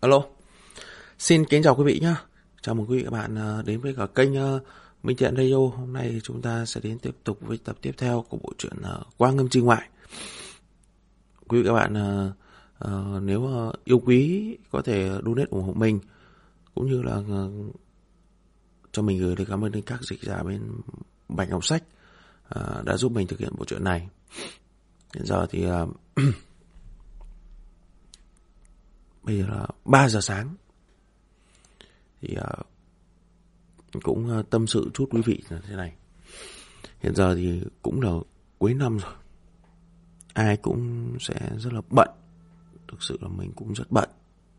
Alo, xin kính chào quý vị nhé. Chào mừng quý vị các bạn ờ, đến với cả kênh ờ, Minh Thiện Radio. Hôm nay chúng ta sẽ đến tiếp tục với tập tiếp theo của bộ truyện ờ, Quang Ngâm Chi Ngoại. Quý vị các bạn nếu yêu quý có thể donate ủng hộ mình cũng như là cho mình gửi lời cảm ơn đến các dịch giả bên Bạch Ngọc Sách đã giúp mình thực hiện bộ truyện này. Hiện giờ thì bây giờ là 3 giờ sáng. Thì uh, cũng uh, tâm sự chút quý vị là thế này. Hiện giờ thì cũng là cuối năm rồi. Ai cũng sẽ rất là bận. Thực sự là mình cũng rất bận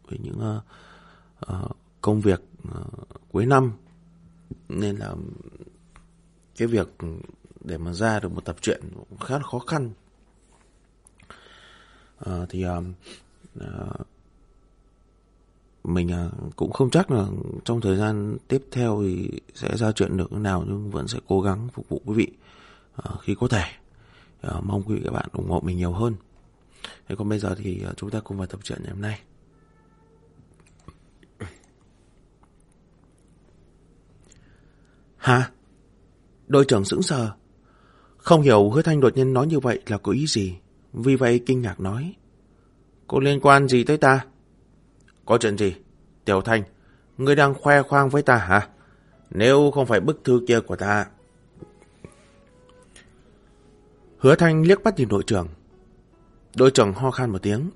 với những uh, uh, công việc uh, cuối năm. Nên là cái việc để mà ra được một tập truyện cũng khá là khó khăn. Uh, thì uh, uh, mình à, cũng không chắc là trong thời gian tiếp theo thì sẽ ra chuyện được thế nào, nhưng vẫn sẽ cố gắng phục vụ quý vị à, khi có thể. À, mong quý vị các bạn ủng hộ mình nhiều hơn. Thế còn bây giờ thì chúng ta cùng vào tập truyện ngày hôm nay. Hả? Đội trưởng sững sờ. Không hiểu hứa thanh đột nhiên nói như vậy là có ý gì. Vì vậy kinh ngạc nói. Có liên quan gì tới ta? Có chuyện gì? Tiểu Thanh, ngươi đang khoe khoang với ta hả? Nếu không phải bức thư kia của ta... Hứa Thanh liếc bắt nhìn đội trưởng. Đội trưởng ho khan một tiếng.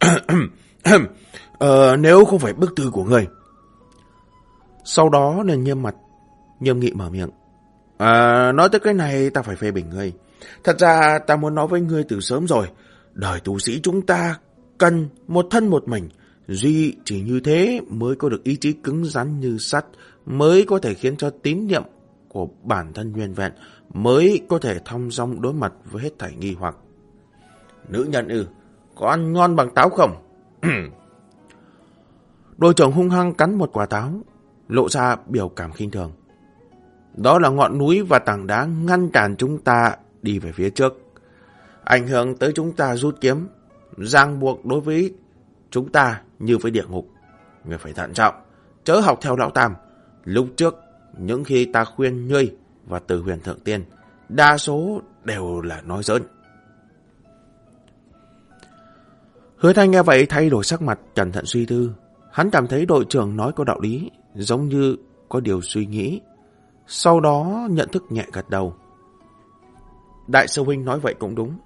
ờ, nếu không phải bức thư của ngươi. Sau đó nên nghiêm mặt, nghiêm nghị mở miệng. À, nói tới cái này ta phải phê bình ngươi. Thật ra ta muốn nói với ngươi từ sớm rồi. Đời tu sĩ chúng ta cần một thân một mình. Duy chỉ như thế mới có được ý chí cứng rắn như sắt, mới có thể khiến cho tín niệm của bản thân nguyên vẹn, mới có thể thong dong đối mặt với hết thảy nghi hoặc. Nữ nhân ư, có ăn ngon bằng táo không? Đôi chồng hung hăng cắn một quả táo, lộ ra biểu cảm khinh thường. Đó là ngọn núi và tảng đá ngăn cản chúng ta đi về phía trước. Ảnh hưởng tới chúng ta rút kiếm, ràng buộc đối với chúng ta như với địa ngục. Người phải thận trọng, chớ học theo lão tam. Lúc trước, những khi ta khuyên ngươi và từ huyền thượng tiên, đa số đều là nói dỡn. Hứa thanh nghe vậy thay đổi sắc mặt, cẩn thận suy tư. Hắn cảm thấy đội trưởng nói có đạo lý, giống như có điều suy nghĩ. Sau đó nhận thức nhẹ gật đầu. Đại sư huynh nói vậy cũng đúng.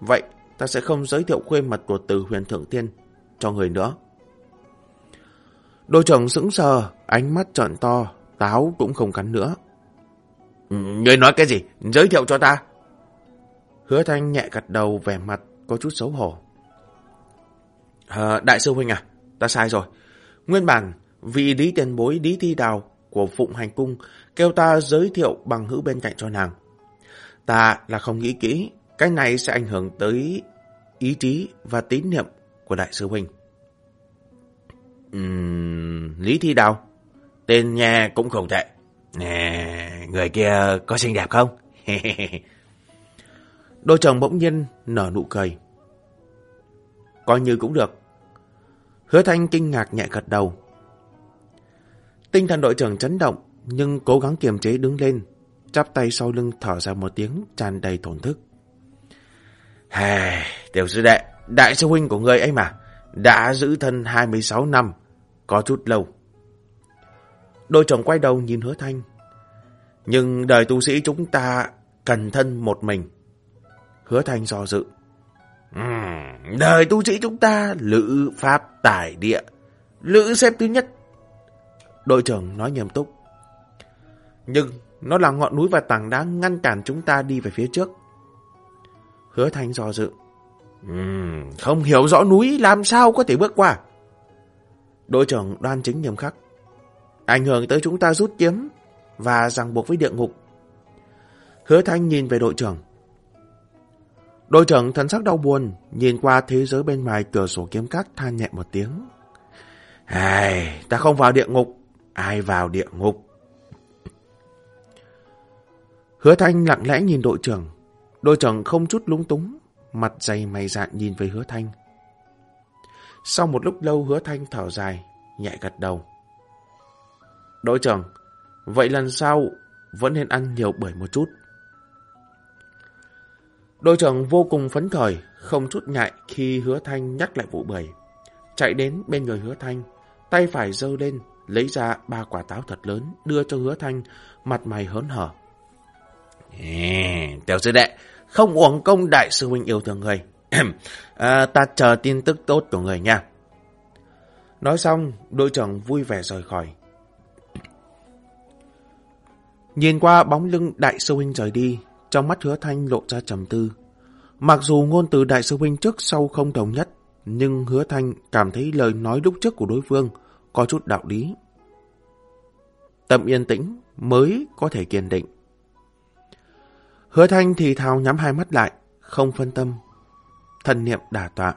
Vậy ta sẽ không giới thiệu khuê mật của từ huyền thượng tiên cho người nữa. Đôi chồng sững sờ, ánh mắt trợn to, táo cũng không cắn nữa. Ừ, người nói cái gì? Giới thiệu cho ta. Hứa thanh nhẹ gật đầu vẻ mặt có chút xấu hổ. À, đại sư huynh à, ta sai rồi. Nguyên bản, vị lý tiền bối lý thi đào của Phụng Hành Cung kêu ta giới thiệu bằng hữu bên cạnh cho nàng. Ta là không nghĩ kỹ, cái này sẽ ảnh hưởng tới ý chí và tín niệm của đại sư huynh. Uhm, Lý Thi Đào, tên nhà cũng không tệ. Nè, người kia có xinh đẹp không? Đôi chồng bỗng nhiên nở nụ cười. Coi như cũng được. Hứa Thanh kinh ngạc nhẹ gật đầu. Tinh thần đội trưởng chấn động, nhưng cố gắng kiềm chế đứng lên, chắp tay sau lưng thở ra một tiếng tràn đầy thổn thức. Hề, tiểu sư đệ, đại sư huynh của người ấy mà, đã giữ thân 26 năm, có chút lâu. Đôi chồng quay đầu nhìn hứa thanh. Nhưng đời tu sĩ chúng ta cần thân một mình. Hứa thanh do dự. Uhm, đời tu sĩ chúng ta lữ pháp tải địa. Lữ xếp thứ nhất. Đội trưởng nói nghiêm túc. Nhưng nó là ngọn núi và tảng đá ngăn cản chúng ta đi về phía trước. Hứa thanh do dự. Uhm, không hiểu rõ núi làm sao có thể bước qua. Đội trưởng đoan chính nghiêm khắc. Ảnh hưởng tới chúng ta rút kiếm và ràng buộc với địa ngục. Hứa thanh nhìn về đội trưởng. Đội trưởng thần sắc đau buồn, nhìn qua thế giới bên ngoài cửa sổ kiếm cắt than nhẹ một tiếng. Ai, ta không vào địa ngục, ai vào địa ngục. Hứa thanh lặng lẽ nhìn đội trưởng. Đội trưởng không chút lúng túng, mặt dày mày dạn nhìn về hứa thanh. Sau một lúc lâu hứa thanh thở dài, nhẹ gật đầu. Đội trưởng, vậy lần sau vẫn nên ăn nhiều bưởi một chút. Đội trưởng vô cùng phấn khởi, không chút ngại khi hứa thanh nhắc lại vụ bưởi. Chạy đến bên người hứa thanh, tay phải giơ lên, lấy ra ba quả táo thật lớn, đưa cho hứa thanh, mặt mày hớn hở. Tiểu sư đệ, không uổng công đại sư huynh yêu thương người. à, ta chờ tin tức tốt của người nha. Nói xong, đội trưởng vui vẻ rời khỏi. Nhìn qua bóng lưng đại sư huynh rời đi, trong mắt hứa thanh lộ ra trầm tư. Mặc dù ngôn từ đại sư huynh trước sau không đồng nhất, nhưng hứa thanh cảm thấy lời nói lúc trước của đối phương có chút đạo lý. Tâm yên tĩnh mới có thể kiên định. Hứa thanh thì thào nhắm hai mắt lại, không phân tâm. Thần niệm đả tọa.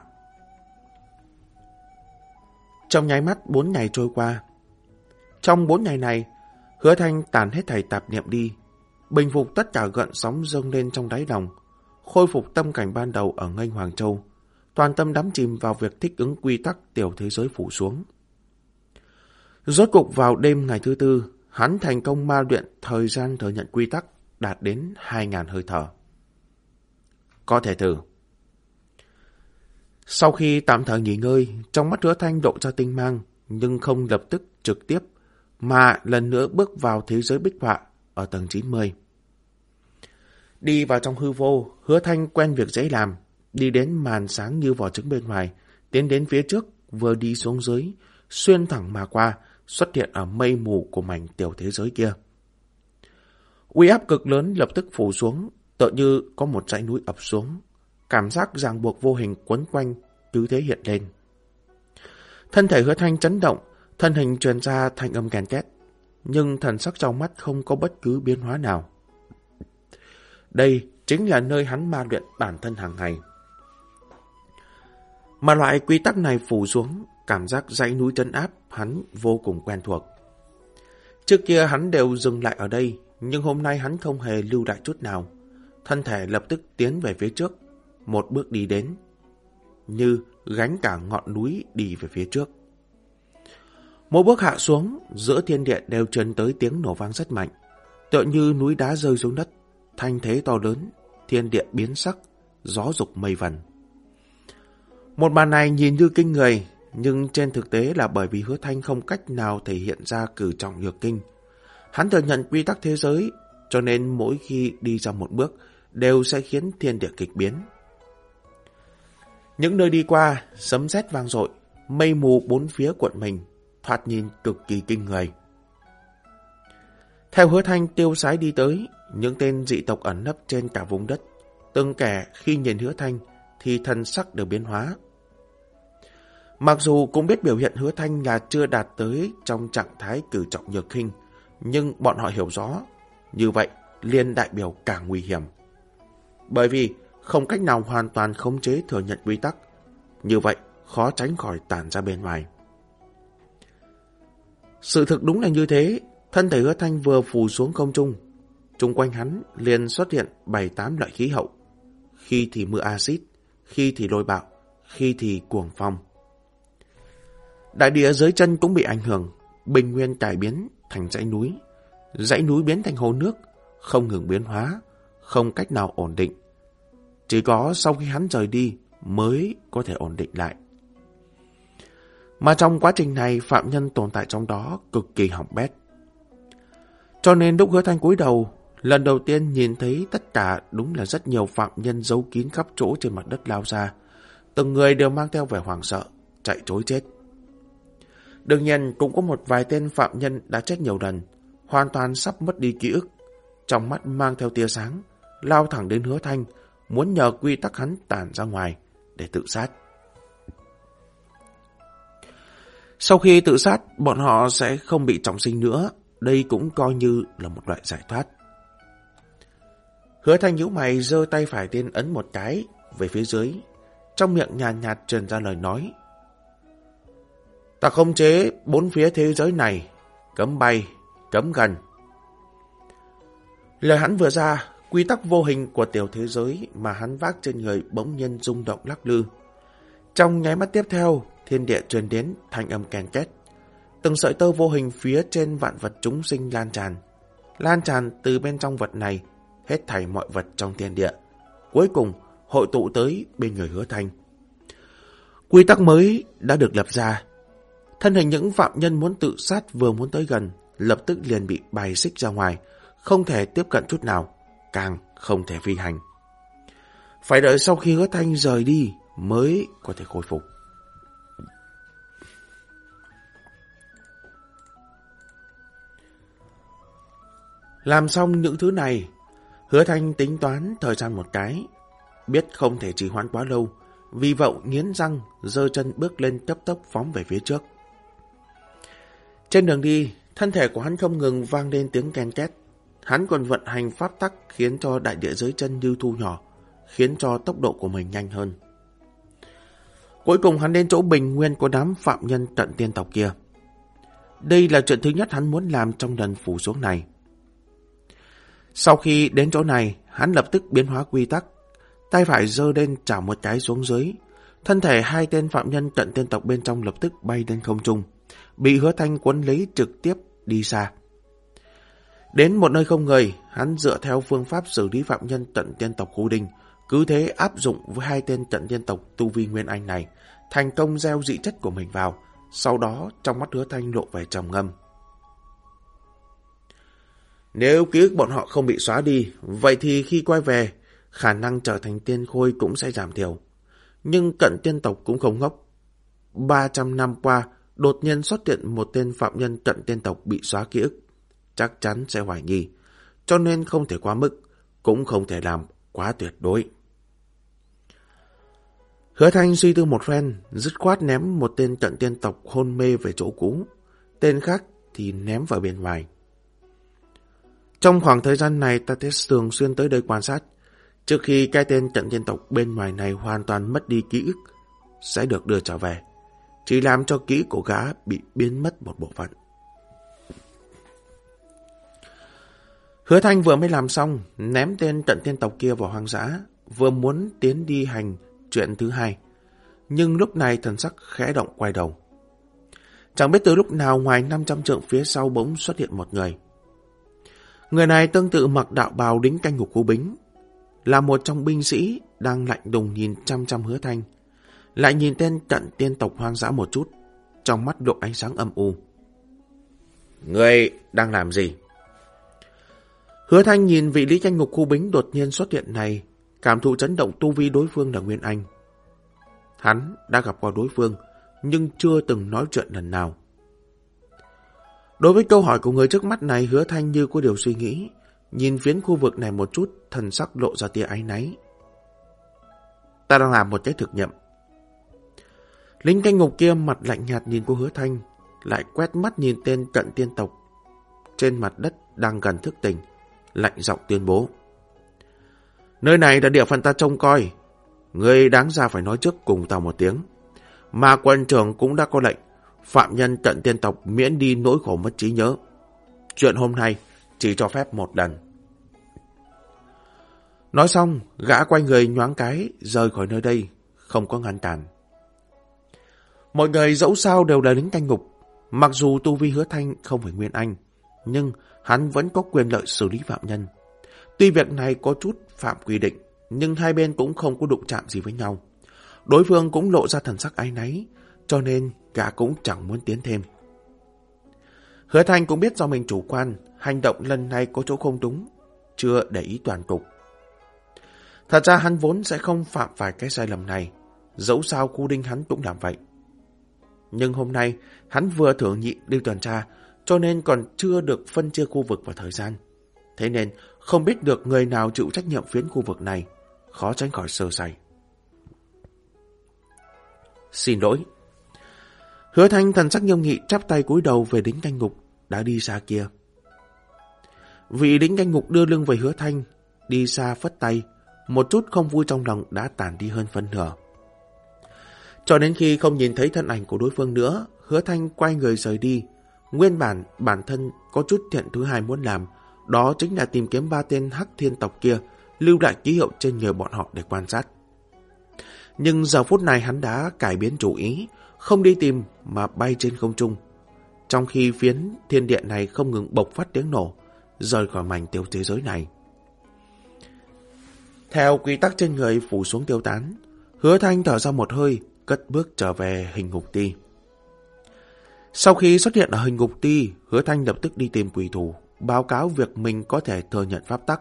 Trong nháy mắt bốn ngày trôi qua. Trong bốn ngày này, hứa thanh tàn hết thảy tạp niệm đi, bình phục tất cả gợn sóng dâng lên trong đáy lòng, khôi phục tâm cảnh ban đầu ở ngành Hoàng Châu, toàn tâm đắm chìm vào việc thích ứng quy tắc tiểu thế giới phủ xuống. Rốt cục vào đêm ngày thứ tư, hắn thành công ma luyện thời gian thừa nhận quy tắc đạt đến 2.000 hơi thở. Có thể thử. Sau khi tạm thời nghỉ ngơi, trong mắt hứa thanh độ ra tinh mang, nhưng không lập tức trực tiếp, mà lần nữa bước vào thế giới bích họa ở tầng 90. Đi vào trong hư vô, hứa thanh quen việc dễ làm, đi đến màn sáng như vỏ trứng bên ngoài, tiến đến phía trước, vừa đi xuống dưới, xuyên thẳng mà qua, xuất hiện ở mây mù của mảnh tiểu thế giới kia. Uy áp cực lớn lập tức phủ xuống, tựa như có một dãy núi ập xuống. Cảm giác ràng buộc vô hình quấn quanh, cứ thế hiện lên. Thân thể hứa thanh chấn động, thân hình truyền ra thanh âm kèn két, nhưng thần sắc trong mắt không có bất cứ biến hóa nào. Đây chính là nơi hắn ma luyện bản thân hàng ngày. Mà loại quy tắc này phủ xuống, cảm giác dãy núi chân áp hắn vô cùng quen thuộc. Trước kia hắn đều dừng lại ở đây, nhưng hôm nay hắn không hề lưu lại chút nào. Thân thể lập tức tiến về phía trước, một bước đi đến, như gánh cả ngọn núi đi về phía trước. Mỗi bước hạ xuống, giữa thiên địa đều truyền tới tiếng nổ vang rất mạnh, tựa như núi đá rơi xuống đất, thanh thế to lớn, thiên địa biến sắc, gió dục mây vần. Một màn này nhìn như kinh người, nhưng trên thực tế là bởi vì hứa thanh không cách nào thể hiện ra cử trọng nhược kinh. Hắn thừa nhận quy tắc thế giới, cho nên mỗi khi đi ra một bước đều sẽ khiến thiên địa kịch biến. Những nơi đi qua, sấm sét vang dội, mây mù bốn phía quận mình, thoạt nhìn cực kỳ kinh người. Theo hứa thanh tiêu sái đi tới, những tên dị tộc ẩn nấp trên cả vùng đất, từng kẻ khi nhìn hứa thanh thì thân sắc đều biến hóa. Mặc dù cũng biết biểu hiện hứa thanh là chưa đạt tới trong trạng thái cử trọng nhược khinh, nhưng bọn họ hiểu rõ, như vậy liên đại biểu càng nguy hiểm. Bởi vì không cách nào hoàn toàn khống chế thừa nhận quy tắc, như vậy khó tránh khỏi tản ra bên ngoài. Sự thực đúng là như thế, thân thể hứa thanh vừa phù xuống không trung, chung quanh hắn liền xuất hiện bảy tám loại khí hậu, khi thì mưa axit, khi thì lôi bạo, khi thì cuồng phong. Đại địa dưới chân cũng bị ảnh hưởng, bình nguyên cải biến thành dãy núi. Dãy núi biến thành hồ nước, không ngừng biến hóa, không cách nào ổn định. Chỉ có sau khi hắn rời đi mới có thể ổn định lại. Mà trong quá trình này, phạm nhân tồn tại trong đó cực kỳ hỏng bét. Cho nên lúc hứa thanh cúi đầu, lần đầu tiên nhìn thấy tất cả đúng là rất nhiều phạm nhân giấu kín khắp chỗ trên mặt đất lao ra. Từng người đều mang theo vẻ hoảng sợ, chạy trối chết. Đương nhiên cũng có một vài tên phạm nhân đã chết nhiều lần, hoàn toàn sắp mất đi ký ức. Trong mắt mang theo tia sáng, lao thẳng đến hứa thanh, muốn nhờ quy tắc hắn tản ra ngoài để tự sát. Sau khi tự sát, bọn họ sẽ không bị trọng sinh nữa. Đây cũng coi như là một loại giải thoát. Hứa thanh nhíu mày giơ tay phải tiên ấn một cái về phía dưới. Trong miệng nhàn nhạt, nhạt truyền ra lời nói. Ta không chế bốn phía thế giới này, cấm bay, cấm gần. Lời hắn vừa ra, quy tắc vô hình của tiểu thế giới mà hắn vác trên người bỗng nhiên rung động lắc lư. Trong nháy mắt tiếp theo, thiên địa truyền đến thanh âm kèn két. Từng sợi tơ vô hình phía trên vạn vật chúng sinh lan tràn. Lan tràn từ bên trong vật này, hết thảy mọi vật trong thiên địa. Cuối cùng, hội tụ tới bên người hứa thanh. Quy tắc mới đã được lập ra. Thân hình những phạm nhân muốn tự sát vừa muốn tới gần, lập tức liền bị bài xích ra ngoài, không thể tiếp cận chút nào, càng không thể phi hành. Phải đợi sau khi hứa thanh rời đi mới có thể khôi phục. Làm xong những thứ này, hứa thanh tính toán thời gian một cái, biết không thể trì hoãn quá lâu, vì vậy nghiến răng, dơ chân bước lên cấp tốc phóng về phía trước. Trên đường đi, thân thể của hắn không ngừng vang lên tiếng ken két. Hắn còn vận hành pháp tắc khiến cho đại địa dưới chân như thu nhỏ, khiến cho tốc độ của mình nhanh hơn. Cuối cùng hắn đến chỗ bình nguyên của đám phạm nhân trận tiên tộc kia. Đây là chuyện thứ nhất hắn muốn làm trong lần phủ xuống này. Sau khi đến chỗ này, hắn lập tức biến hóa quy tắc, tay phải giơ lên trả một cái xuống dưới. Thân thể hai tên phạm nhân trận tiên tộc bên trong lập tức bay lên không trung, bị hứa thanh quấn lấy trực tiếp đi xa. Đến một nơi không người, hắn dựa theo phương pháp xử lý phạm nhân trận tiên tộc khu đình, cứ thế áp dụng với hai tên trận tiên tộc tu vi Nguyên Anh này, thành công gieo dị chất của mình vào, sau đó trong mắt hứa thanh lộ vẻ trầm ngâm. Nếu ký ức bọn họ không bị xóa đi, vậy thì khi quay về, khả năng trở thành tiên khôi cũng sẽ giảm thiểu. Nhưng cận tiên tộc cũng không ngốc. 300 năm qua, đột nhiên xuất hiện một tên phạm nhân trận tiên tộc bị xóa ký ức. Chắc chắn sẽ hoài nghi, cho nên không thể quá mức, cũng không thể làm quá tuyệt đối. Hứa Thanh suy tư một phen, dứt khoát ném một tên trận tiên tộc hôn mê về chỗ cũ, tên khác thì ném vào bên ngoài. Trong khoảng thời gian này ta sẽ thường xuyên tới đây quan sát, trước khi cái tên trận tiên tộc bên ngoài này hoàn toàn mất đi ký ức, sẽ được đưa trở về, chỉ làm cho ký của gã bị biến mất một bộ phận. Hứa Thanh vừa mới làm xong, ném tên trận tiên tộc kia vào hoang dã, vừa muốn tiến đi hành chuyện thứ hai. Nhưng lúc này thần sắc khẽ động quay đầu. Chẳng biết từ lúc nào ngoài 500 trượng phía sau bỗng xuất hiện một người. Người này tương tự mặc đạo bào đính canh ngục khu bính, là một trong binh sĩ đang lạnh đùng nhìn chăm chăm hứa thanh, lại nhìn tên cận tiên tộc hoang dã một chút, trong mắt độ ánh sáng âm u. Người đang làm gì? Hứa thanh nhìn vị lý tranh ngục khu bính đột nhiên xuất hiện này, cảm thụ chấn động tu vi đối phương là Nguyên Anh. Hắn đã gặp qua đối phương, nhưng chưa từng nói chuyện lần nào. Đối với câu hỏi của người trước mắt này, hứa thanh như có điều suy nghĩ, nhìn phiến khu vực này một chút, thần sắc lộ ra tia áy náy. Ta đang làm một cái thực nghiệm. Lính canh ngục kia mặt lạnh nhạt nhìn cô hứa thanh, lại quét mắt nhìn tên cận tiên tộc. Trên mặt đất đang gần thức tỉnh, lạnh giọng tuyên bố. Nơi này là địa phận ta trông coi. Ngươi đáng ra phải nói trước cùng tao một tiếng. Mà quân trưởng cũng đã có lệnh phạm nhân cận tiên tộc miễn đi nỗi khổ mất trí nhớ. Chuyện hôm nay chỉ cho phép một lần. Nói xong, gã quay người nhoáng cái, rời khỏi nơi đây, không có ngăn cản. Mọi người dẫu sao đều là lính canh ngục, mặc dù tu vi hứa thanh không phải nguyên anh, nhưng hắn vẫn có quyền lợi xử lý phạm nhân. Tuy việc này có chút phạm quy định, nhưng hai bên cũng không có đụng chạm gì với nhau. Đối phương cũng lộ ra thần sắc ái náy, cho nên gã cũng chẳng muốn tiến thêm. Hứa Thanh cũng biết do mình chủ quan, hành động lần này có chỗ không đúng, chưa để ý toàn cục. Thật ra hắn vốn sẽ không phạm phải cái sai lầm này, dẫu sao cu đinh hắn cũng làm vậy. Nhưng hôm nay, hắn vừa thử nhị đi tuần tra, cho nên còn chưa được phân chia khu vực và thời gian. Thế nên, không biết được người nào chịu trách nhiệm phiến khu vực này, khó tránh khỏi sơ sài. Xin lỗi, Hứa thanh thần sắc nghiêm nghị chắp tay cúi đầu về đính canh ngục, đã đi xa kia. Vị đính canh ngục đưa lưng về hứa thanh, đi xa phất tay, một chút không vui trong lòng đã tàn đi hơn phân nửa. Cho đến khi không nhìn thấy thân ảnh của đối phương nữa, hứa thanh quay người rời đi. Nguyên bản, bản thân có chút thiện thứ hai muốn làm, đó chính là tìm kiếm ba tên hắc thiên tộc kia, lưu lại ký hiệu trên người bọn họ để quan sát. Nhưng giờ phút này hắn đã cải biến chủ ý, không đi tìm mà bay trên không trung. Trong khi phiến thiên địa này không ngừng bộc phát tiếng nổ, rời khỏi mảnh tiêu thế giới này. Theo quy tắc trên người phủ xuống tiêu tán, hứa thanh thở ra một hơi, cất bước trở về hình ngục ti. Sau khi xuất hiện ở hình ngục ti, hứa thanh lập tức đi tìm quỷ thủ, báo cáo việc mình có thể thừa nhận pháp tắc,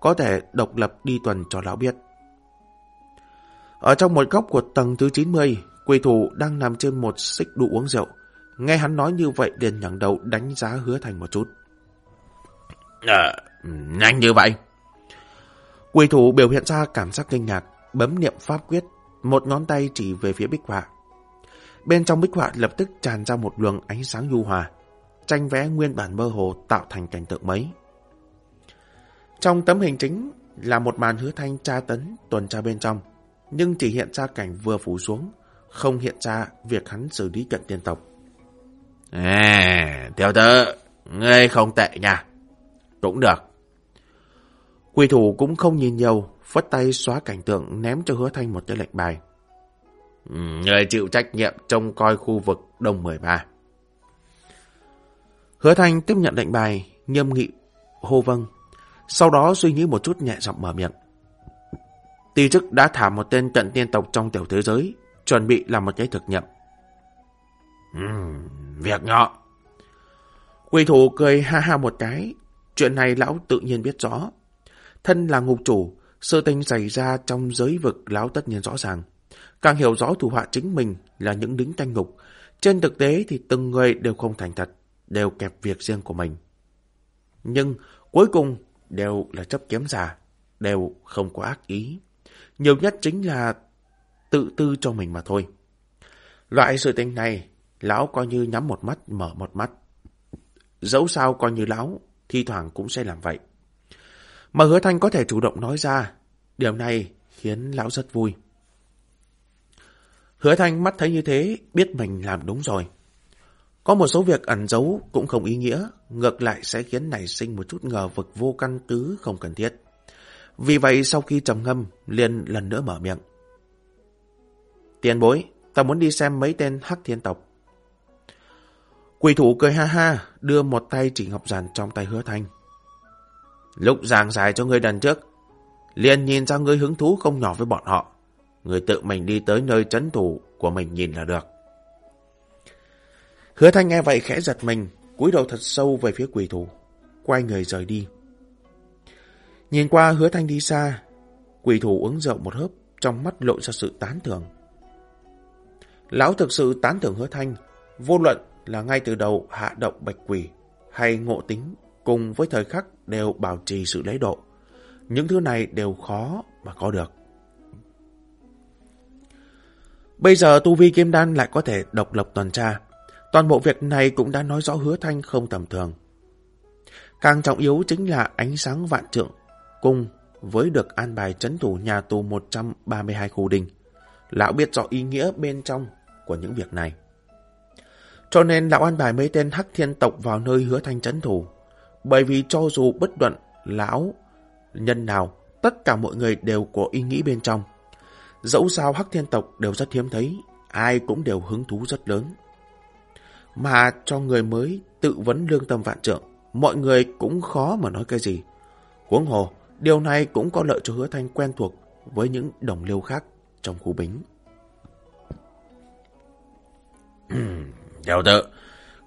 có thể độc lập đi tuần cho lão biết. Ở trong một góc của tầng thứ 90, quỷ thủ đang nằm trên một xích đu uống rượu. Nghe hắn nói như vậy liền nhẳng đầu đánh giá hứa thành một chút. À, nhanh như vậy. Quỷ thủ biểu hiện ra cảm giác kinh ngạc, bấm niệm pháp quyết, một ngón tay chỉ về phía bích họa. Bên trong bích họa lập tức tràn ra một luồng ánh sáng nhu hòa, tranh vẽ nguyên bản mơ hồ tạo thành cảnh tượng mấy. Trong tấm hình chính là một màn hứa thanh tra tấn tuần tra bên trong, nhưng chỉ hiện ra cảnh vừa phủ xuống, không hiện ra việc hắn xử lý cận tiên tộc. À, theo tớ, ngươi không tệ nha. Cũng được. Quỷ thủ cũng không nhìn nhiều, phất tay xóa cảnh tượng ném cho hứa thanh một cái lệnh bài. Ừ, người chịu trách nhiệm trông coi khu vực Đông 13. Hứa thanh tiếp nhận lệnh bài, nghiêm nghị, hô vâng. Sau đó suy nghĩ một chút nhẹ giọng mở miệng. Tỷ chức đã thả một tên cận tiên tộc trong tiểu thế giới, chuẩn bị làm một cái thực nghiệm. Uhm, việc nhỏ. Quỷ thủ cười ha ha một cái, chuyện này lão tự nhiên biết rõ. Thân là ngục chủ, sự tình xảy ra trong giới vực lão tất nhiên rõ ràng. Càng hiểu rõ thủ họa chính mình là những đính canh ngục. Trên thực tế thì từng người đều không thành thật, đều kẹp việc riêng của mình. Nhưng cuối cùng đều là chấp kiếm giả, đều không có ác ý. Nhiều nhất chính là tự tư cho mình mà thôi. Loại sự tình này, lão coi như nhắm một mắt, mở một mắt. Dẫu sao coi như lão, thi thoảng cũng sẽ làm vậy. Mà hứa thanh có thể chủ động nói ra, điều này khiến lão rất vui. Hứa thanh mắt thấy như thế, biết mình làm đúng rồi. Có một số việc ẩn giấu cũng không ý nghĩa, ngược lại sẽ khiến nảy sinh một chút ngờ vực vô căn cứ không cần thiết. Vì vậy sau khi trầm ngâm, liền lần nữa mở miệng. Tiền bối, ta muốn đi xem mấy tên hắc thiên tộc. Quỷ thủ cười ha ha, đưa một tay chỉ ngọc giản trong tay hứa thanh. Lúc giảng giải cho ngươi đần trước, liền nhìn ra ngươi hứng thú không nhỏ với bọn họ. Ngươi tự mình đi tới nơi chấn thủ của mình nhìn là được. Hứa thanh nghe vậy khẽ giật mình, cúi đầu thật sâu về phía quỷ thủ, quay người rời đi. Nhìn qua hứa thanh đi xa, quỷ thủ uống rượu một hớp, trong mắt lộ ra sự tán thưởng. Lão thực sự tán thưởng hứa thanh, vô luận là ngay từ đầu hạ động bạch quỷ hay ngộ tính cùng với thời khắc đều bảo trì sự lấy độ. Những thứ này đều khó mà có được. Bây giờ tu vi kim đan lại có thể độc lập tuần tra. Toàn bộ việc này cũng đã nói rõ hứa thanh không tầm thường. Càng trọng yếu chính là ánh sáng vạn trượng cùng với được an bài chấn thủ nhà tù 132 khu đình. Lão biết rõ ý nghĩa bên trong của những việc này. Cho nên lão an bài mấy tên hắc thiên tộc vào nơi hứa thanh chấn thủ. Bởi vì cho dù bất luận lão nhân nào, tất cả mọi người đều có ý nghĩ bên trong. Dẫu sao hắc thiên tộc đều rất hiếm thấy, ai cũng đều hứng thú rất lớn. Mà cho người mới tự vấn lương tâm vạn trượng, mọi người cũng khó mà nói cái gì. Huống hồ, điều này cũng có lợi cho hứa thanh quen thuộc với những đồng liêu khác trong khu bính. Tiểu tự,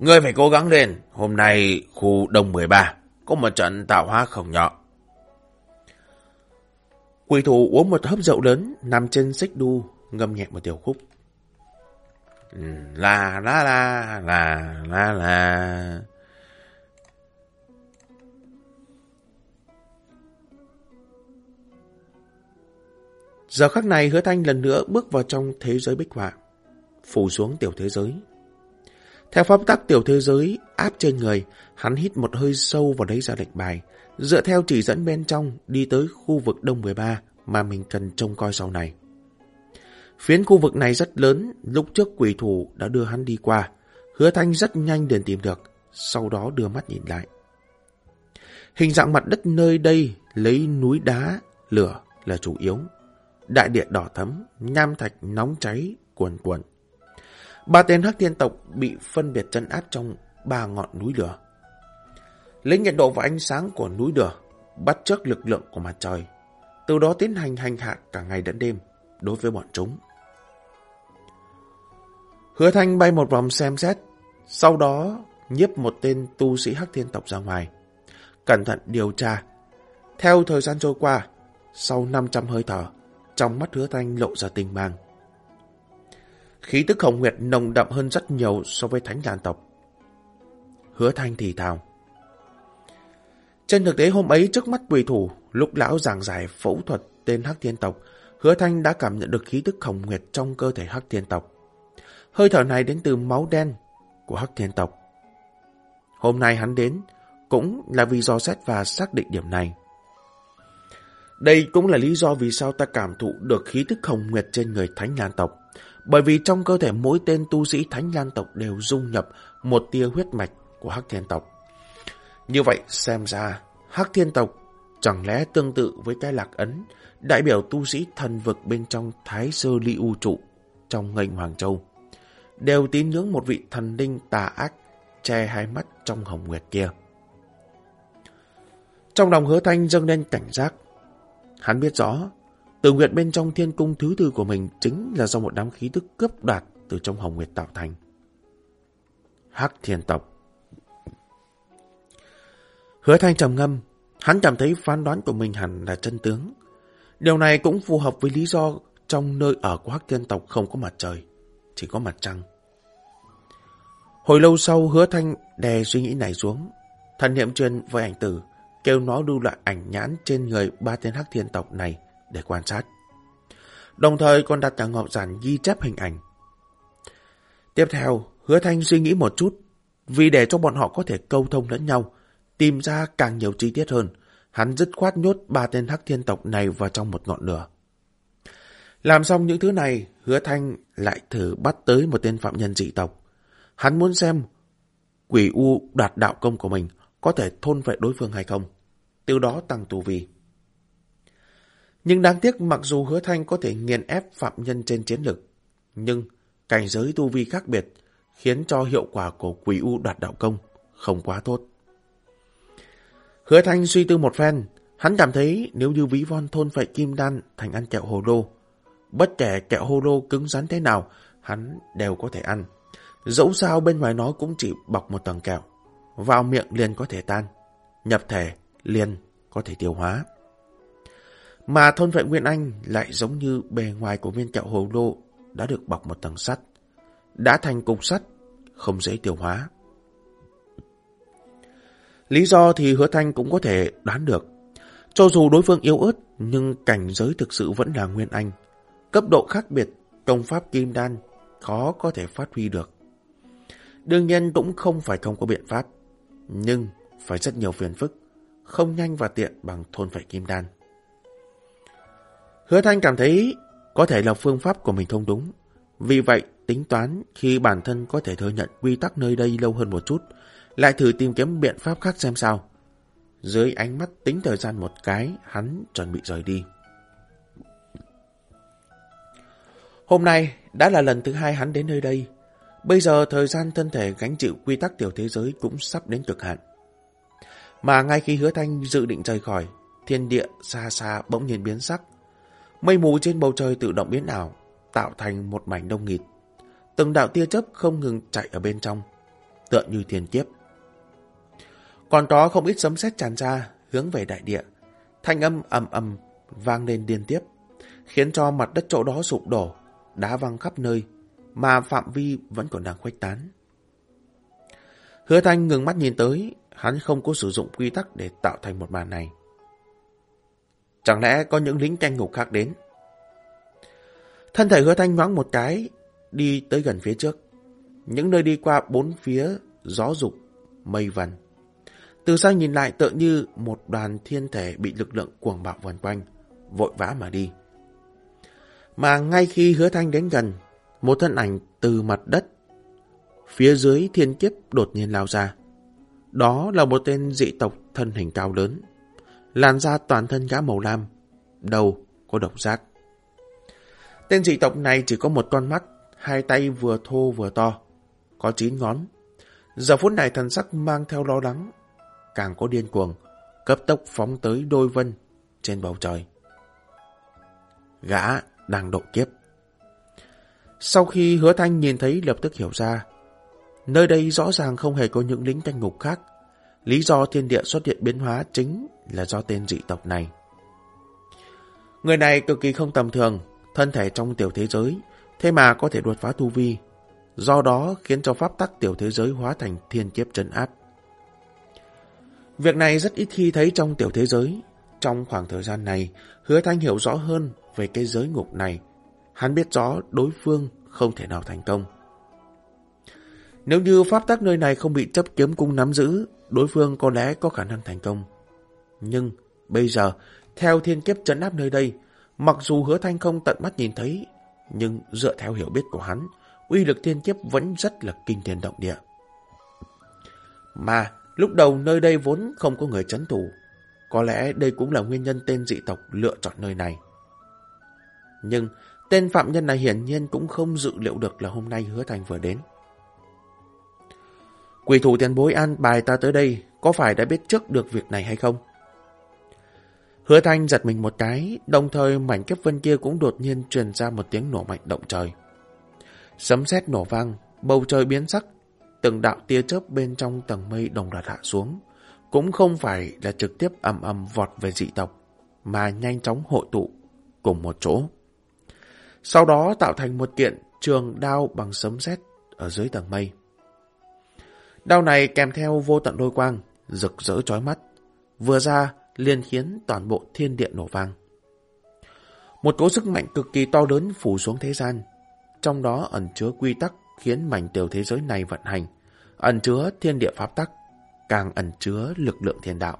ngươi phải cố gắng lên. Hôm nay khu đông 13 có một trận tạo hóa không nhỏ. Quỷ thủ uống một hớp rượu lớn, nằm trên xích đu, ngâm nhẹ một tiểu khúc. Ừ, la la la la la la. Giờ khắc này hứa thanh lần nữa bước vào trong thế giới bích họa, phủ xuống tiểu thế giới. Theo pháp tắc tiểu thế giới áp trên người, hắn hít một hơi sâu vào đấy ra lệnh bài, dựa theo chỉ dẫn bên trong đi tới khu vực Đông 13 mà mình cần trông coi sau này. Phiến khu vực này rất lớn, lúc trước quỷ thủ đã đưa hắn đi qua. Hứa thanh rất nhanh liền tìm được, sau đó đưa mắt nhìn lại. Hình dạng mặt đất nơi đây lấy núi đá, lửa là chủ yếu. Đại địa đỏ thấm, nham thạch nóng cháy, cuồn cuộn. Ba tên hắc thiên tộc bị phân biệt chân áp trong ba ngọn núi lửa. Lấy nhiệt độ và ánh sáng của núi lửa, bắt chước lực lượng của mặt trời, từ đó tiến hành hành hạ cả ngày lẫn đêm đối với bọn chúng. Hứa Thanh bay một vòng xem xét, sau đó nhiếp một tên tu sĩ hắc thiên tộc ra ngoài. Cẩn thận điều tra. Theo thời gian trôi qua, sau 500 hơi thở, trong mắt hứa thanh lộ ra tình mang. Khí tức hồng nguyệt nồng đậm hơn rất nhiều so với thánh đàn tộc. Hứa thanh thì thào. Trên thực tế hôm ấy trước mắt quỷ thủ, lúc lão giảng giải phẫu thuật tên Hắc Thiên Tộc, Hứa Thanh đã cảm nhận được khí tức hồng nguyệt trong cơ thể Hắc Thiên Tộc. Hơi thở này đến từ máu đen của Hắc Thiên Tộc. Hôm nay hắn đến cũng là vì do xét và xác định điểm này. Đây cũng là lý do vì sao ta cảm thụ được khí tức hồng nguyệt trên người Thánh Lan tộc. Bởi vì trong cơ thể mỗi tên tu sĩ Thánh Lan tộc đều dung nhập một tia huyết mạch của Hắc Thiên tộc. Như vậy xem ra Hắc Thiên tộc chẳng lẽ tương tự với cái lạc ấn đại biểu tu sĩ thần vực bên trong Thái Sơ Ly U Trụ trong ngành Hoàng Châu đều tín ngưỡng một vị thần linh tà ác che hai mắt trong hồng nguyệt kia. Trong lòng hứa thanh dâng lên cảnh giác. Hắn biết rõ, từ nguyện bên trong thiên cung thứ tư của mình chính là do một đám khí tức cướp đoạt từ trong hồng nguyệt tạo thành. Hắc thiên tộc Hứa thanh trầm ngâm, hắn cảm thấy phán đoán của mình hẳn là chân tướng. Điều này cũng phù hợp với lý do trong nơi ở của Hắc thiên tộc không có mặt trời, chỉ có mặt trăng. Hồi lâu sau hứa thanh đè suy nghĩ này xuống. Thần niệm truyền với ảnh tử, kêu nó lưu lại ảnh nhãn trên người ba tên hắc thiên tộc này để quan sát. Đồng thời còn đặt cả ngọc giản ghi chép hình ảnh. Tiếp theo, hứa thanh suy nghĩ một chút, vì để cho bọn họ có thể câu thông lẫn nhau, tìm ra càng nhiều chi tiết hơn, hắn dứt khoát nhốt ba tên hắc thiên tộc này vào trong một ngọn lửa. Làm xong những thứ này, hứa thanh lại thử bắt tới một tên phạm nhân dị tộc. Hắn muốn xem quỷ u đoạt đạo công của mình có thể thôn vệ đối phương hay không, từ đó tăng tu vi. Nhưng đáng tiếc mặc dù hứa thanh có thể nghiền ép phạm nhân trên chiến lược, nhưng cảnh giới tu vi khác biệt khiến cho hiệu quả của quỷ u đoạt đạo công không quá tốt. Hứa thanh suy tư một phen, hắn cảm thấy nếu như ví von thôn phệ kim đan thành ăn kẹo hồ lô, bất kể kẹo hồ lô cứng rắn thế nào, hắn đều có thể ăn. Dẫu sao bên ngoài nó cũng chỉ bọc một tầng kẹo. Vào miệng liền có thể tan. Nhập thể liền có thể tiêu hóa. Mà thôn vệ Nguyên Anh lại giống như bề ngoài của viên kẹo hồ lô đã được bọc một tầng sắt. Đã thành cục sắt, không dễ tiêu hóa. Lý do thì hứa thanh cũng có thể đoán được. Cho dù đối phương yếu ớt, nhưng cảnh giới thực sự vẫn là Nguyên Anh. Cấp độ khác biệt, công pháp kim đan khó có thể phát huy được. Đương nhiên cũng không phải không có biện pháp, nhưng phải rất nhiều phiền phức, không nhanh và tiện bằng thôn phệ kim đan. Hứa Thanh cảm thấy có thể là phương pháp của mình không đúng. Vì vậy, tính toán khi bản thân có thể thừa nhận quy tắc nơi đây lâu hơn một chút, lại thử tìm kiếm biện pháp khác xem sao. Dưới ánh mắt tính thời gian một cái, hắn chuẩn bị rời đi. Hôm nay đã là lần thứ hai hắn đến nơi đây. Bây giờ thời gian thân thể gánh chịu quy tắc tiểu thế giới cũng sắp đến cực hạn. Mà ngay khi hứa thanh dự định rời khỏi, thiên địa xa xa bỗng nhiên biến sắc. Mây mù trên bầu trời tự động biến ảo, tạo thành một mảnh đông nghịt. Từng đạo tia chớp không ngừng chạy ở bên trong, tựa như thiên kiếp. Còn có không ít sấm sét tràn ra, hướng về đại địa. Thanh âm ầm ầm vang lên liên tiếp, khiến cho mặt đất chỗ đó sụp đổ, đá văng khắp nơi, mà phạm vi vẫn còn đang khuếch tán. Hứa Thanh ngừng mắt nhìn tới, hắn không có sử dụng quy tắc để tạo thành một màn này. Chẳng lẽ có những lính canh ngục khác đến? Thân thể hứa thanh nhoáng một cái, đi tới gần phía trước. Những nơi đi qua bốn phía, gió dục, mây vần. Từ xa nhìn lại tựa như một đoàn thiên thể bị lực lượng cuồng bạo vần quanh, vội vã mà đi. Mà ngay khi hứa thanh đến gần, một thân ảnh từ mặt đất, phía dưới thiên kiếp đột nhiên lao ra. Đó là một tên dị tộc thân hình cao lớn, làn da toàn thân gã màu lam, đầu có độc giác. Tên dị tộc này chỉ có một con mắt, hai tay vừa thô vừa to, có chín ngón. Giờ phút này thần sắc mang theo lo lắng, càng có điên cuồng, cấp tốc phóng tới đôi vân trên bầu trời. Gã đang độ kiếp. Sau khi hứa thanh nhìn thấy lập tức hiểu ra, nơi đây rõ ràng không hề có những lính canh ngục khác. Lý do thiên địa xuất hiện biến hóa chính là do tên dị tộc này. Người này cực kỳ không tầm thường, thân thể trong tiểu thế giới, thế mà có thể đột phá tu vi. Do đó khiến cho pháp tắc tiểu thế giới hóa thành thiên kiếp trấn áp. Việc này rất ít khi thấy trong tiểu thế giới. Trong khoảng thời gian này, hứa thanh hiểu rõ hơn về cái giới ngục này. Hắn biết rõ đối phương không thể nào thành công. Nếu như pháp tắc nơi này không bị chấp kiếm cung nắm giữ, đối phương có lẽ có khả năng thành công. Nhưng bây giờ, theo thiên kiếp trấn áp nơi đây, mặc dù hứa thanh không tận mắt nhìn thấy, nhưng dựa theo hiểu biết của hắn, uy lực thiên kiếp vẫn rất là kinh thiên động địa. Mà lúc đầu nơi đây vốn không có người chấn thủ, có lẽ đây cũng là nguyên nhân tên dị tộc lựa chọn nơi này. Nhưng tên phạm nhân này hiển nhiên cũng không dự liệu được là hôm nay hứa thành vừa đến. Quỷ thủ tiền bối an bài ta tới đây, có phải đã biết trước được việc này hay không? Hứa thanh giật mình một cái, đồng thời mảnh kiếp vân kia cũng đột nhiên truyền ra một tiếng nổ mạnh động trời. Sấm sét nổ vang, bầu trời biến sắc, từng đạo tia chớp bên trong tầng mây đồng loạt hạ xuống, cũng không phải là trực tiếp ầm ầm vọt về dị tộc, mà nhanh chóng hội tụ cùng một chỗ. Sau đó tạo thành một kiện trường đao bằng sấm sét ở dưới tầng mây. Đao này kèm theo vô tận đôi quang, rực rỡ chói mắt, vừa ra liền khiến toàn bộ thiên địa nổ vang. Một cỗ sức mạnh cực kỳ to lớn phủ xuống thế gian, trong đó ẩn chứa quy tắc khiến mảnh tiểu thế giới này vận hành, ẩn chứa thiên địa pháp tắc, càng ẩn chứa lực lượng thiên đạo.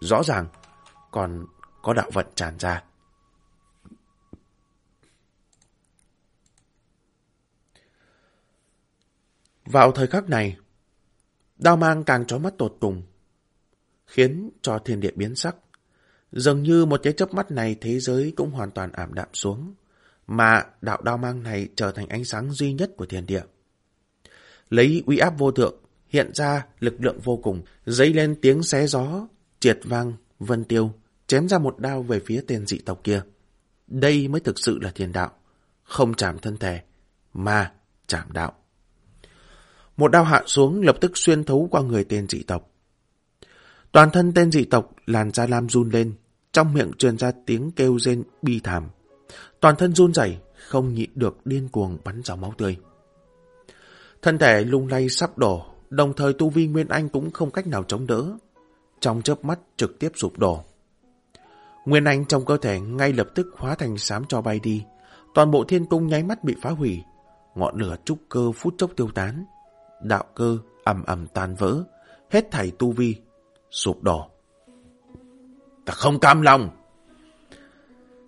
Rõ ràng, còn có đạo vận tràn ra. Vào thời khắc này, đao mang càng trói mắt tột cùng, khiến cho thiên địa biến sắc. Dường như một cái chớp mắt này thế giới cũng hoàn toàn ảm đạm xuống, mà đạo đao mang này trở thành ánh sáng duy nhất của thiên địa. Lấy uy áp vô thượng, hiện ra lực lượng vô cùng, dấy lên tiếng xé gió, triệt vang, vân tiêu, chém ra một đao về phía tên dị tộc kia. Đây mới thực sự là thiên đạo, không chạm thân thể, mà chạm đạo. Một đao hạ xuống lập tức xuyên thấu qua người tên dị tộc. Toàn thân tên dị tộc làn da lam run lên, trong miệng truyền ra tiếng kêu rên bi thảm. Toàn thân run rẩy, không nhịn được điên cuồng bắn ra máu tươi. Thân thể lung lay sắp đổ, đồng thời tu vi Nguyên Anh cũng không cách nào chống đỡ. Trong chớp mắt trực tiếp sụp đổ. Nguyên Anh trong cơ thể ngay lập tức hóa thành xám cho bay đi. Toàn bộ thiên cung nháy mắt bị phá hủy. Ngọn lửa trúc cơ phút chốc tiêu tán. Đạo cơ ầm ầm tan vỡ. Hết thảy tu vi sụp đổ. Ta không cam lòng.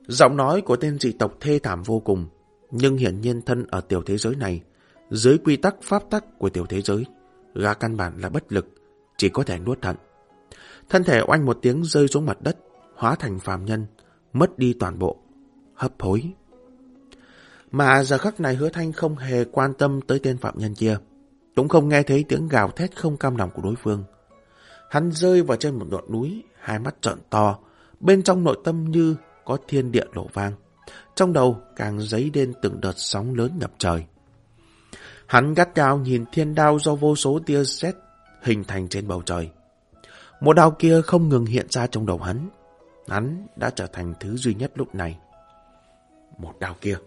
Giọng nói của tên dị tộc thê thảm vô cùng, nhưng hiển nhiên thân ở tiểu thế giới này, dưới quy tắc pháp tắc của tiểu thế giới, gã căn bản là bất lực, chỉ có thể nuốt thận. Thân thể oanh một tiếng rơi xuống mặt đất, hóa thành phàm nhân, mất đi toàn bộ, hấp hối. Mà giờ khắc này hứa thanh không hề quan tâm tới tên phạm nhân kia, cũng không nghe thấy tiếng gào thét không cam lòng của đối phương. Hắn rơi vào trên một ngọn núi, hai mắt trợn to, bên trong nội tâm như có thiên địa đổ vang. Trong đầu càng dấy lên từng đợt sóng lớn ngập trời. Hắn gắt cao nhìn thiên đao do vô số tia sét hình thành trên bầu trời. Một đao kia không ngừng hiện ra trong đầu hắn. Hắn đã trở thành thứ duy nhất lúc này. Một đao kia.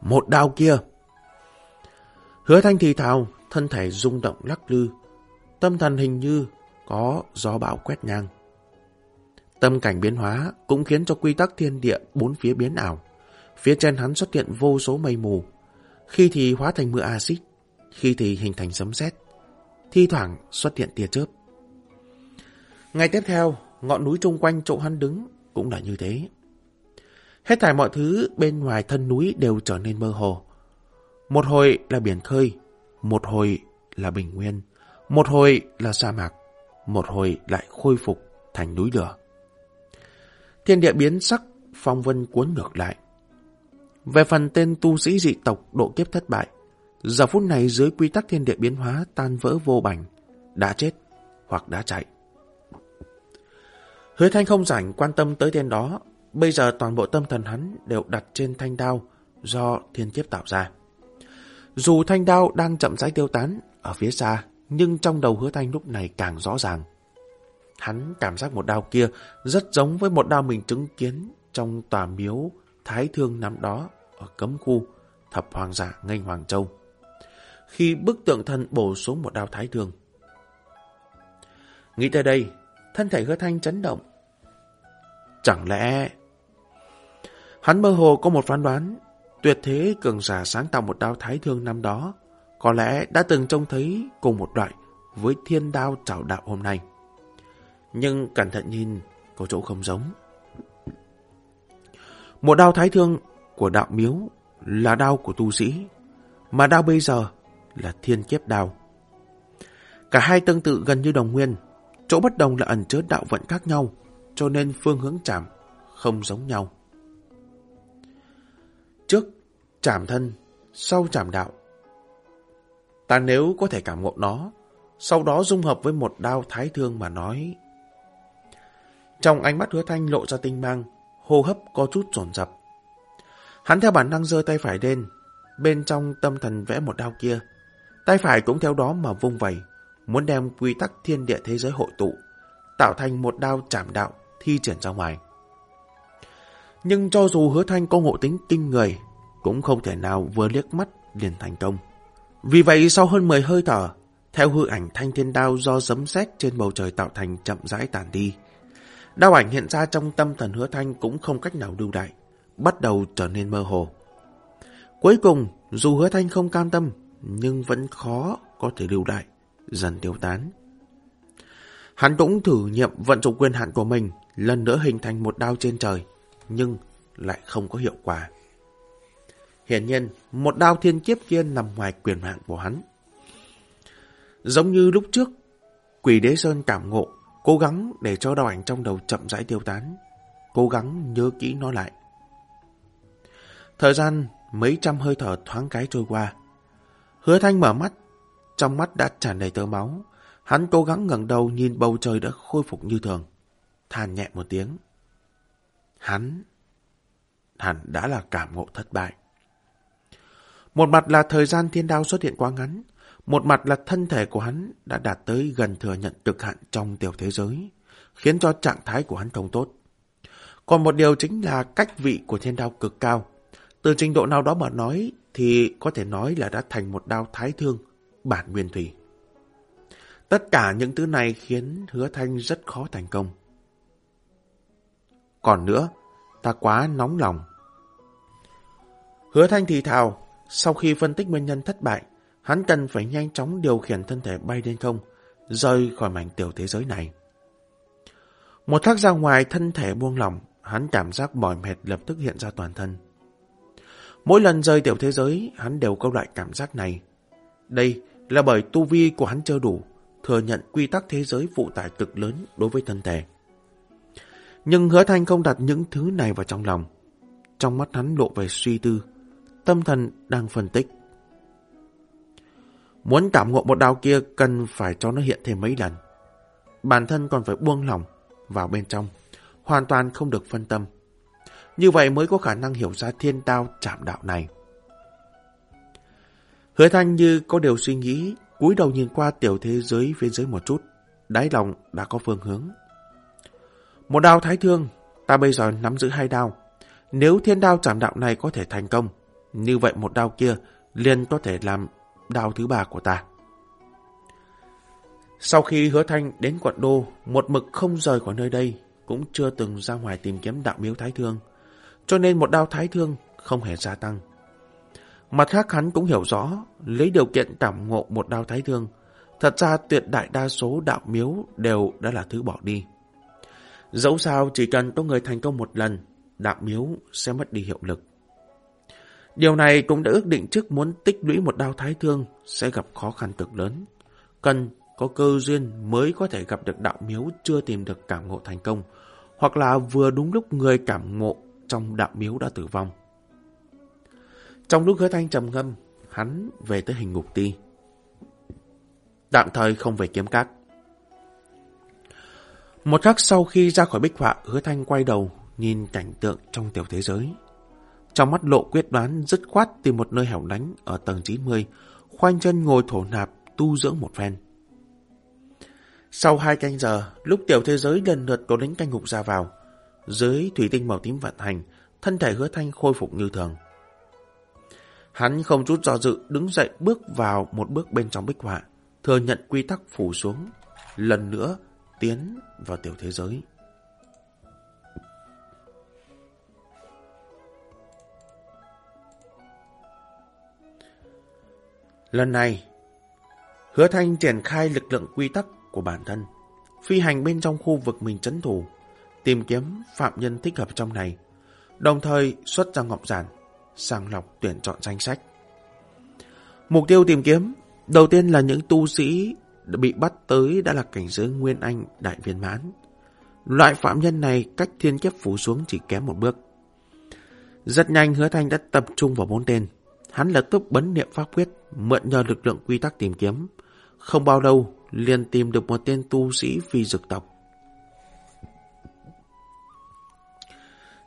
Một đao kia. Hứa thanh thì thào, thân thể rung động lắc lư. Tâm thần hình như có gió bão quét ngang. Tâm cảnh biến hóa cũng khiến cho quy tắc thiên địa bốn phía biến ảo. Phía trên hắn xuất hiện vô số mây mù. Khi thì hóa thành mưa axit, khi thì hình thành sấm sét, thi thoảng xuất hiện tia chớp. Ngày tiếp theo, ngọn núi chung quanh chỗ hắn đứng cũng là như thế. Hết thảy mọi thứ bên ngoài thân núi đều trở nên mơ hồ. Một hồi là biển khơi, một hồi là bình nguyên, một hồi là sa mạc một hồi lại khôi phục thành núi lửa. Thiên địa biến sắc, phong vân cuốn ngược lại. Về phần tên tu sĩ dị tộc độ kiếp thất bại, giờ phút này dưới quy tắc thiên địa biến hóa tan vỡ vô bành, đã chết hoặc đã chạy. Hứa Thanh không rảnh quan tâm tới tên đó, bây giờ toàn bộ tâm thần hắn đều đặt trên thanh đao do thiên kiếp tạo ra. Dù thanh đao đang chậm rãi tiêu tán ở phía xa, nhưng trong đầu hứa thanh lúc này càng rõ ràng. Hắn cảm giác một đao kia rất giống với một đao mình chứng kiến trong tòa miếu Thái Thương năm đó ở cấm khu thập hoàng giả ngây Hoàng Châu. Khi bức tượng thần bổ xuống một đao Thái Thương. Nghĩ tới đây, thân thể hứa thanh chấn động. Chẳng lẽ... Hắn mơ hồ có một phán đoán, tuyệt thế cường giả sáng tạo một đao Thái Thương năm đó, có lẽ đã từng trông thấy cùng một loại với thiên đao trảo đạo hôm nay. Nhưng cẩn thận nhìn, có chỗ không giống. Một đao thái thương của đạo miếu là đao của tu sĩ, mà đao bây giờ là thiên kiếp đao. Cả hai tương tự gần như đồng nguyên, chỗ bất đồng là ẩn chứa đạo vận khác nhau, cho nên phương hướng chạm không giống nhau. Trước chạm thân, sau chạm đạo. Ta nếu có thể cảm ngộ nó, sau đó dung hợp với một đao thái thương mà nói. Trong ánh mắt hứa thanh lộ ra tinh mang, hô hấp có chút rồn rập. Hắn theo bản năng giơ tay phải lên, bên trong tâm thần vẽ một đao kia. Tay phải cũng theo đó mà vung vẩy, muốn đem quy tắc thiên địa thế giới hội tụ, tạo thành một đao chạm đạo thi triển ra ngoài. Nhưng cho dù hứa thanh có ngộ tính kinh người, cũng không thể nào vừa liếc mắt liền thành công. Vì vậy sau hơn 10 hơi thở, theo hư ảnh thanh thiên đao do giấm sét trên bầu trời tạo thành chậm rãi tàn đi, Đao ảnh hiện ra trong tâm thần hứa thanh cũng không cách nào lưu đại, bắt đầu trở nên mơ hồ. Cuối cùng, dù hứa thanh không cam tâm, nhưng vẫn khó có thể lưu đại, dần tiêu tán. Hắn cũng thử nghiệm vận dụng quyền hạn của mình, lần nữa hình thành một đao trên trời, nhưng lại không có hiệu quả. Hiển nhiên, một đao thiên kiếp kia nằm ngoài quyền hạn của hắn. Giống như lúc trước, quỷ đế sơn cảm ngộ Cố gắng để cho đau ảnh trong đầu chậm rãi tiêu tán. Cố gắng nhớ kỹ nó lại. Thời gian mấy trăm hơi thở thoáng cái trôi qua. Hứa thanh mở mắt, trong mắt đã tràn đầy tơ máu. Hắn cố gắng ngẩng đầu nhìn bầu trời đã khôi phục như thường. Than nhẹ một tiếng. Hắn, hẳn đã là cảm ngộ thất bại. Một mặt là thời gian thiên đao xuất hiện quá ngắn, một mặt là thân thể của hắn đã đạt tới gần thừa nhận cực hạn trong tiểu thế giới, khiến cho trạng thái của hắn không tốt. Còn một điều chính là cách vị của thiên đao cực cao. Từ trình độ nào đó mà nói thì có thể nói là đã thành một đao thái thương, bản nguyên thủy. Tất cả những thứ này khiến hứa thanh rất khó thành công. Còn nữa, ta quá nóng lòng. Hứa thanh thì thào, sau khi phân tích nguyên nhân thất bại, Hắn cần phải nhanh chóng điều khiển thân thể bay lên không, rời khỏi mảnh tiểu thế giới này. Một khắc ra ngoài thân thể buông lỏng, hắn cảm giác mỏi mệt lập tức hiện ra toàn thân. Mỗi lần rời tiểu thế giới, hắn đều có loại cảm giác này. Đây là bởi tu vi của hắn chưa đủ, thừa nhận quy tắc thế giới phụ tải cực lớn đối với thân thể. Nhưng hứa thanh không đặt những thứ này vào trong lòng. Trong mắt hắn lộ về suy tư, tâm thần đang phân tích. Muốn cảm ngộ một đao kia cần phải cho nó hiện thêm mấy lần. Bản thân còn phải buông lỏng vào bên trong, hoàn toàn không được phân tâm. Như vậy mới có khả năng hiểu ra thiên đao chạm đạo này. Hứa thanh như có điều suy nghĩ, cúi đầu nhìn qua tiểu thế giới phía dưới một chút, đáy lòng đã có phương hướng. Một đao thái thương, ta bây giờ nắm giữ hai đao. Nếu thiên đao chạm đạo này có thể thành công, như vậy một đao kia liền có thể làm đao thứ ba của ta. Sau khi hứa thanh đến quận đô, một mực không rời khỏi nơi đây, cũng chưa từng ra ngoài tìm kiếm đạo miếu thái thương, cho nên một đao thái thương không hề gia tăng. Mặt khác hắn cũng hiểu rõ, lấy điều kiện cảm ngộ một đao thái thương, thật ra tuyệt đại đa số đạo miếu đều đã là thứ bỏ đi. Dẫu sao chỉ cần có người thành công một lần, đạo miếu sẽ mất đi hiệu lực. Điều này cũng đã ước định trước muốn tích lũy một đao thái thương sẽ gặp khó khăn cực lớn. Cần có cơ duyên mới có thể gặp được đạo miếu chưa tìm được cảm ngộ thành công, hoặc là vừa đúng lúc người cảm ngộ trong đạo miếu đã tử vong. Trong lúc hứa thanh trầm ngâm, hắn về tới hình ngục ti. Tạm thời không về kiếm cát. Một khắc sau khi ra khỏi bích họa, hứa thanh quay đầu, nhìn cảnh tượng trong tiểu thế giới. Trong mắt lộ quyết đoán dứt khoát tìm một nơi hẻo lánh ở tầng 90, khoanh chân ngồi thổ nạp, tu dưỡng một phen. Sau hai canh giờ, lúc tiểu thế giới lần lượt có lính canh ngục ra vào, dưới thủy tinh màu tím vận hành, thân thể hứa thanh khôi phục như thường. Hắn không chút do dự đứng dậy bước vào một bước bên trong bích họa, thừa nhận quy tắc phủ xuống, lần nữa tiến vào tiểu thế giới. Lần này, hứa thanh triển khai lực lượng quy tắc của bản thân, phi hành bên trong khu vực mình chấn thủ, tìm kiếm phạm nhân thích hợp trong này, đồng thời xuất ra ngọc giản, sàng lọc tuyển chọn danh sách. Mục tiêu tìm kiếm đầu tiên là những tu sĩ bị bắt tới đã là cảnh giới Nguyên Anh đại viên mãn. Loại phạm nhân này cách thiên kiếp phủ xuống chỉ kém một bước. Rất nhanh hứa thanh đã tập trung vào bốn tên. Hắn lập tức bấn niệm pháp quyết, mượn nhờ lực lượng quy tắc tìm kiếm. Không bao lâu, liền tìm được một tên tu sĩ phi dực tộc.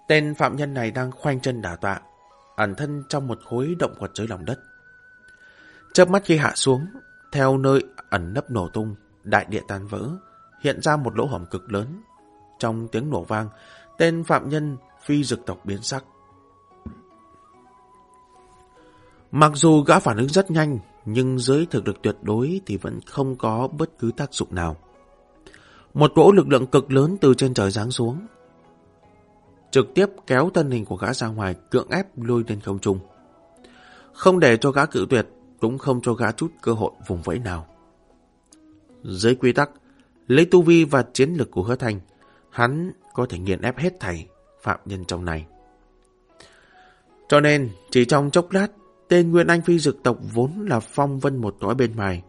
Tên phạm nhân này đang khoanh chân đả tọa, ẩn thân trong một khối động quật dưới lòng đất. Chớp mắt khi hạ xuống, theo nơi ẩn nấp nổ tung, đại địa tan vỡ, hiện ra một lỗ hổng cực lớn. Trong tiếng nổ vang, tên phạm nhân phi dực tộc biến sắc. Mặc dù gã phản ứng rất nhanh, nhưng dưới thực lực tuyệt đối thì vẫn không có bất cứ tác dụng nào. Một cỗ lực lượng cực lớn từ trên trời giáng xuống, trực tiếp kéo thân hình của gã ra ngoài cưỡng ép lôi lên không trung. Không để cho gã cự tuyệt, cũng không cho gã chút cơ hội vùng vẫy nào. Dưới quy tắc, lấy tu vi và chiến lực của hứa thành, hắn có thể nghiền ép hết thầy phạm nhân trong này. Cho nên, chỉ trong chốc lát, tên Nguyên Anh Phi dực tộc vốn là phong vân một cõi bên ngoài.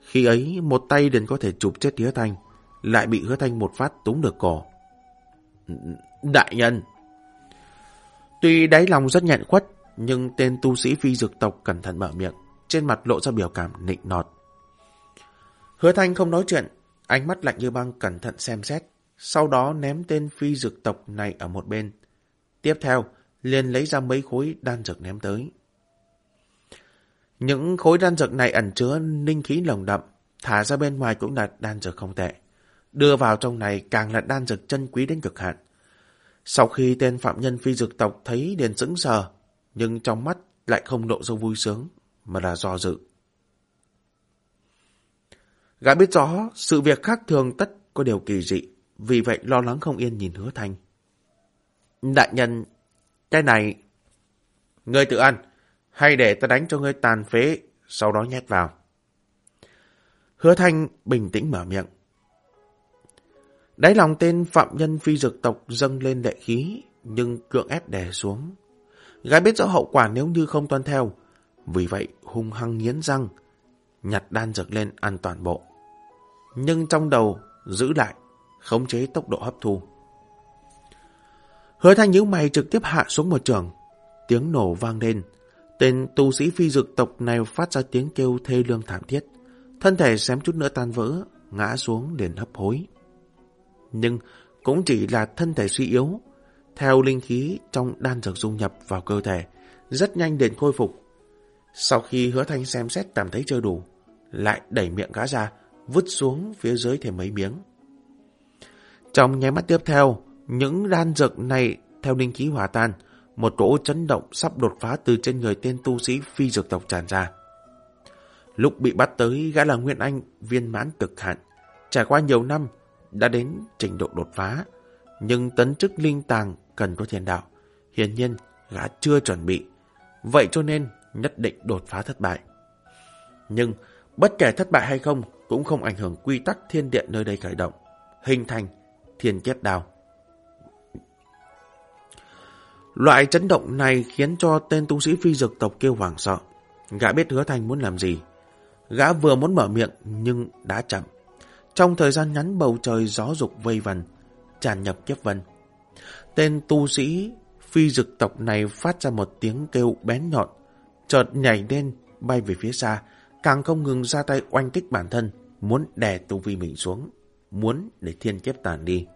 Khi ấy, một tay liền có thể chụp chết hứa thanh, lại bị hứa thanh một phát túng được cổ. Đại nhân! Tuy đáy lòng rất nhẹn khuất, nhưng tên tu sĩ phi dực tộc cẩn thận mở miệng, trên mặt lộ ra biểu cảm nịnh nọt. Hứa thanh không nói chuyện, ánh mắt lạnh như băng cẩn thận xem xét, sau đó ném tên phi dực tộc này ở một bên. Tiếp theo, liền lấy ra mấy khối đan dược ném tới. Những khối đan dược này ẩn chứa linh khí lồng đậm, thả ra bên ngoài cũng là đan dược không tệ. Đưa vào trong này càng là đan dược chân quý đến cực hạn. Sau khi tên phạm nhân phi dược tộc thấy liền sững sờ, nhưng trong mắt lại không lộ ra vui sướng, mà là do dự. Gã biết rõ sự việc khác thường tất có điều kỳ dị, vì vậy lo lắng không yên nhìn hứa thanh. Đại nhân, cái này... Ngươi tự ăn, hay để ta đánh cho ngươi tàn phế, sau đó nhét vào. Hứa thanh bình tĩnh mở miệng. Đáy lòng tên phạm nhân phi dược tộc dâng lên lệ khí, nhưng cưỡng ép đè xuống. Gái biết rõ hậu quả nếu như không tuân theo, vì vậy hung hăng nghiến răng, nhặt đan dược lên ăn toàn bộ. Nhưng trong đầu giữ lại, khống chế tốc độ hấp thu. Hứa thanh nhíu mày trực tiếp hạ xuống một trường, tiếng nổ vang lên. Tên tu sĩ phi dược tộc này phát ra tiếng kêu thê lương thảm thiết, thân thể xém chút nữa tan vỡ, ngã xuống liền hấp hối nhưng cũng chỉ là thân thể suy yếu. Theo linh khí trong đan dược dung nhập vào cơ thể, rất nhanh đến khôi phục. Sau khi hứa thanh xem xét cảm thấy chưa đủ, lại đẩy miệng gã ra, vứt xuống phía dưới thêm mấy miếng. Trong nháy mắt tiếp theo, những đan dược này theo linh khí hòa tan, một cỗ chấn động sắp đột phá từ trên người tên tu sĩ phi dược tộc tràn ra. Lúc bị bắt tới, gã là Nguyên Anh viên mãn cực hạn. Trải qua nhiều năm, đã đến trình độ đột phá, nhưng tấn chức linh tàng cần có thiền đạo. Hiển nhiên, gã chưa chuẩn bị. Vậy cho nên, nhất định đột phá thất bại. Nhưng, bất kể thất bại hay không, cũng không ảnh hưởng quy tắc thiên địa nơi đây khởi động, hình thành thiên kiếp đào. Loại chấn động này khiến cho tên tu sĩ phi dược tộc kêu hoảng sợ. Gã biết hứa thành muốn làm gì. Gã vừa muốn mở miệng nhưng đã chậm. Trong thời gian ngắn bầu trời gió dục vây vần, tràn nhập kiếp vân. Tên tu sĩ phi dực tộc này phát ra một tiếng kêu bén nhọn, chợt nhảy lên, bay về phía xa, càng không ngừng ra tay oanh kích bản thân, muốn đè tu vi mình xuống, muốn để thiên kiếp tàn đi.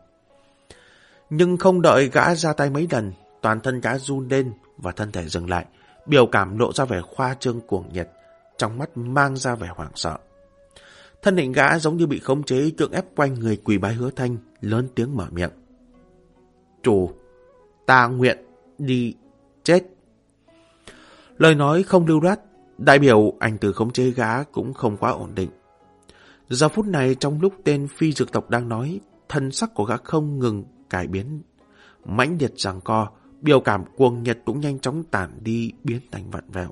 Nhưng không đợi gã ra tay mấy lần, toàn thân gã run lên và thân thể dừng lại, biểu cảm lộ ra vẻ khoa trương cuồng nhiệt, trong mắt mang ra vẻ hoảng sợ. Thân hình gã giống như bị khống chế cưỡng ép quanh người quỳ bái hứa thanh, lớn tiếng mở miệng. Chủ, ta nguyện đi chết. Lời nói không lưu loát, đại biểu anh từ khống chế gã cũng không quá ổn định. Giờ phút này trong lúc tên phi dược tộc đang nói, thân sắc của gã không ngừng cải biến. mãnh liệt rằng co, biểu cảm cuồng nhiệt cũng nhanh chóng tản đi biến thành vặn vẹo.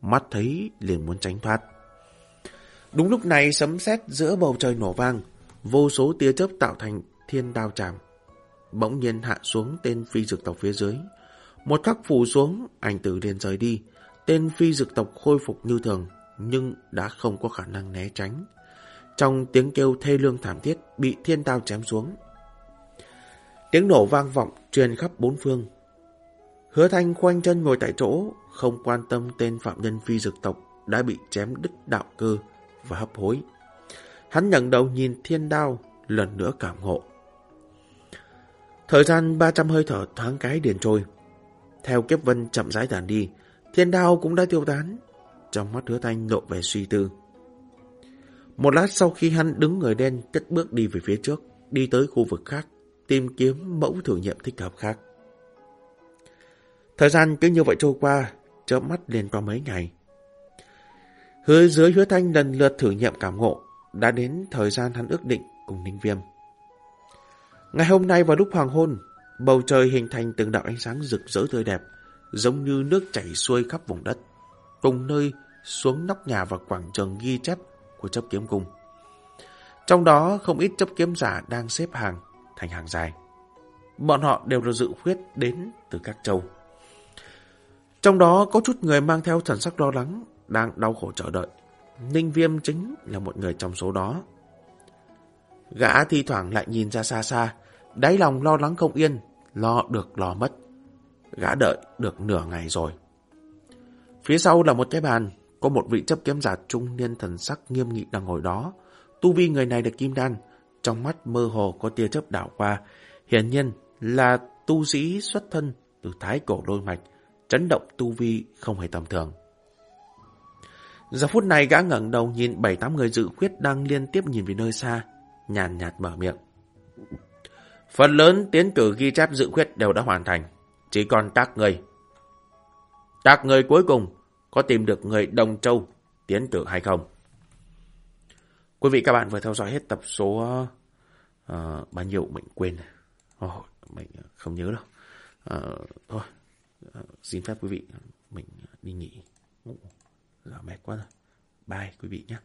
Mắt thấy liền muốn tránh thoát. Đúng lúc này sấm sét giữa bầu trời nổ vang, vô số tia chớp tạo thành thiên đao tràm. Bỗng nhiên hạ xuống tên phi dược tộc phía dưới. Một khắc phủ xuống, anh tử liền rời đi. Tên phi dược tộc khôi phục như thường, nhưng đã không có khả năng né tránh. Trong tiếng kêu thê lương thảm thiết bị thiên đao chém xuống. Tiếng nổ vang vọng truyền khắp bốn phương. Hứa thanh khoanh chân ngồi tại chỗ, không quan tâm tên phạm nhân phi dược tộc đã bị chém đứt đạo cơ và hấp hối. Hắn nhận đầu nhìn thiên đao, lần nữa cảm ngộ. Thời gian 300 hơi thở thoáng cái điền trôi. Theo kiếp vân chậm rãi tàn đi, thiên đao cũng đã tiêu tán. Trong mắt hứa thanh lộ về suy tư. Một lát sau khi hắn đứng người đen cất bước đi về phía trước, đi tới khu vực khác, tìm kiếm mẫu thử nghiệm thích hợp khác. Thời gian cứ như vậy trôi qua, chớp mắt liền qua mấy ngày. Hứa dưới hứa thanh lần lượt thử nghiệm cảm ngộ, đã đến thời gian hắn ước định cùng Ninh Viêm. Ngày hôm nay vào lúc hoàng hôn, bầu trời hình thành từng đạo ánh sáng rực rỡ tươi đẹp, giống như nước chảy xuôi khắp vùng đất, cùng nơi xuống nóc nhà và quảng trường ghi chép của chấp kiếm cung. Trong đó không ít chấp kiếm giả đang xếp hàng thành hàng dài. Bọn họ đều là dự khuyết đến từ các châu. Trong đó có chút người mang theo thần sắc lo lắng, đang đau khổ chờ đợi. Ninh Viêm chính là một người trong số đó. Gã thi thoảng lại nhìn ra xa xa, đáy lòng lo lắng không yên, lo được lo mất. Gã đợi được nửa ngày rồi. Phía sau là một cái bàn, có một vị chấp kiếm giả trung niên thần sắc nghiêm nghị đang ngồi đó. Tu vi người này được kim đan, trong mắt mơ hồ có tia chớp đảo qua. Hiển nhiên là tu sĩ xuất thân từ thái cổ lôi mạch, chấn động tu vi không hề tầm thường. Giờ phút này gã ngẩng đầu nhìn bảy tám người dự khuyết đang liên tiếp nhìn về nơi xa, nhàn nhạt mở miệng. Phần lớn tiến cử ghi chép dự khuyết đều đã hoàn thành, chỉ còn các người. Các người cuối cùng có tìm được người Đồng Châu tiến cử hay không? Quý vị các bạn vừa theo dõi hết tập số uh, bao nhiêu mình quên. Oh, mình không nhớ đâu. Uh, thôi, Ờ, xin phép quý vị mình đi nghỉ. Ngủ. Giờ mệt quá rồi. Bye quý vị nhé.